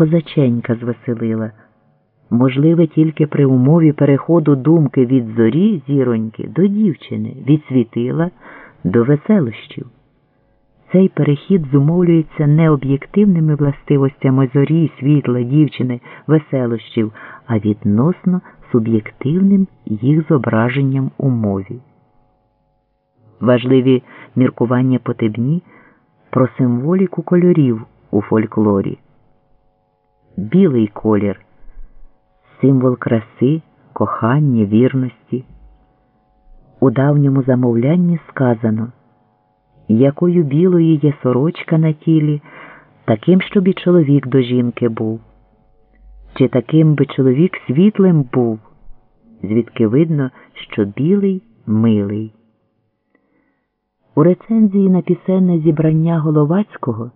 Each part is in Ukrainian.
козаченька звеселила. Можливе тільки при умові переходу думки від зорі зіроньки до дівчини, від світила до веселощів. Цей перехід зумовлюється не об'єктивними властивостями зорі, світла, дівчини, веселощів, а відносно суб'єктивним їх зображенням у мові. Важливі міркування Потебні про символіку кольорів у фольклорі. Білий колір символ краси, кохання, вірності. У давньому замовлянні сказано, якою білою є сорочка на тілі, таким, щоб і чоловік до жінки був, чи таким би чоловік світлим був, звідки видно, що білий милий. У рецензії на пісенне зібрання Головацького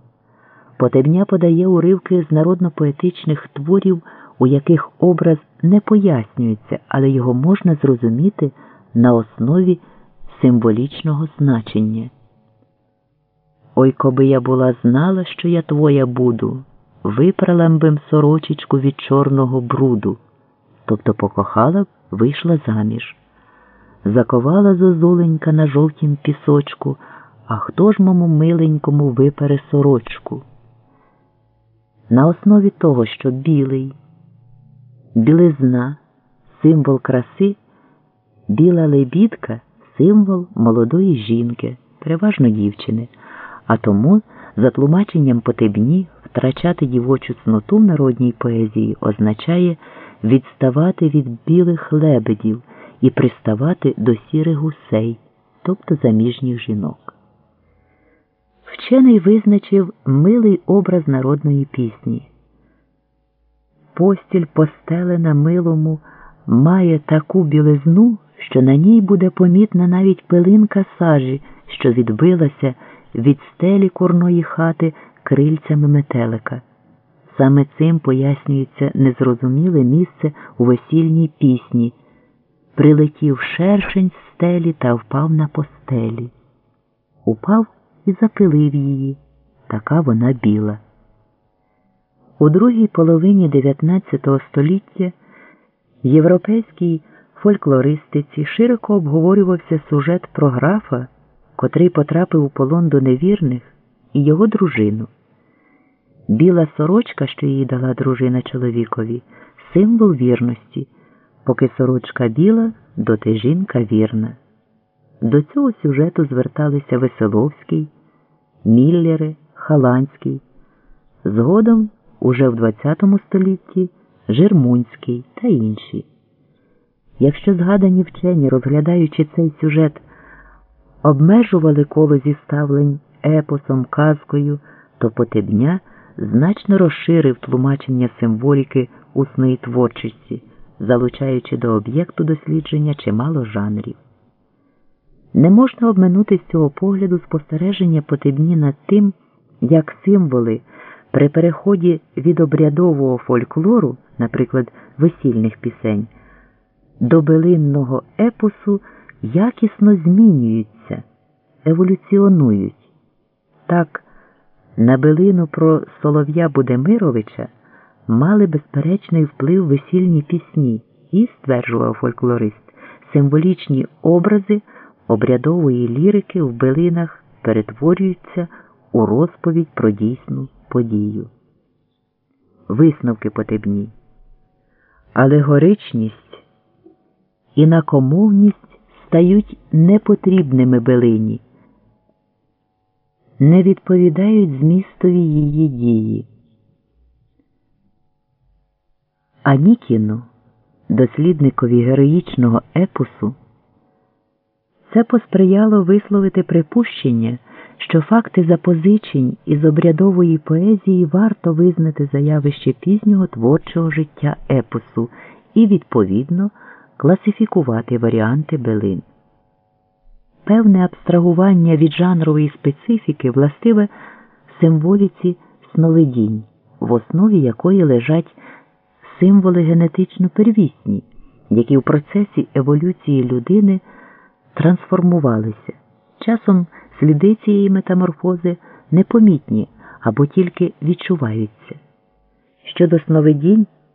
Потебня подає уривки з народно-поетичних творів, у яких образ не пояснюється, але його можна зрозуміти на основі символічного значення. Ой, коби я була знала, що я твоя буду, випрала б сорочечку від чорного бруду, тобто покохала б, вийшла заміж. Заковала зозуленька на жовтім пісочку, а хто ж мому миленькому випере сорочку? На основі того, що білий, білизна, символ краси, біла лебідка символ молодої жінки, переважно дівчини, а тому, за тлумаченням потебні, втрачати дівочу цноту в народній поезії означає відставати від білих лебедів і приставати до сірих гусей, тобто заміжніх жінок. Вчений визначив милий образ народної пісні. Постіль постелена милому має таку білизну, що на ній буде помітна навіть пилинка сажі, що відбилася від стелі курної хати крильцями метелика. Саме цим пояснюється незрозуміле місце у весільній пісні. Прилетів шершень з стелі та впав на постелі. Упав і запилив її, така вона біла. У другій половині XIX століття в європейській фольклористиці широко обговорювався сюжет про графа, котрий потрапив у полон до невірних, і його дружину. Біла сорочка, що їй дала дружина чоловікові, символ вірності, поки сорочка біла, доти жінка вірна. До цього сюжету зверталися Веселовський, Міллери, Халанський, згодом уже в ХХ столітті Жермунський та інші. Якщо згадані вчені, розглядаючи цей сюжет, обмежували коло зіставлень епосом, казкою, то Потебня значно розширив тлумачення символіки усної творчості, залучаючи до об'єкту дослідження чимало жанрів. Не можна обминути з цього погляду спостереження Потебні над тим, як символи при переході від обрядового фольклору, наприклад, весільних пісень, до билинного епосу якісно змінюються, еволюціонують. Так, на билину про Солов'я Будемировича мали безперечний вплив весільні пісні і, стверджував фольклорист, символічні образи обрядової лірики в билинах перетворюються у розповідь про дійсну подію. Висновки потебні. Алегоричність інакомовність стають непотрібними билині, не відповідають змістові її дії. Анікіну, дослідникові героїчного епосу, це посприяло висловити припущення, що факти запозичень із обрядової поезії варто визнати за явище пізнього творчого життя епосу і, відповідно, класифікувати варіанти билин. Певне абстрагування від жанрової специфіки властиве символіці сновидінь, в основі якої лежать символи генетично первісні, які в процесі еволюції людини трансформувалися. Часом сліди цієї метаморфози непомітні або тільки відчуваються. щодо сновидінь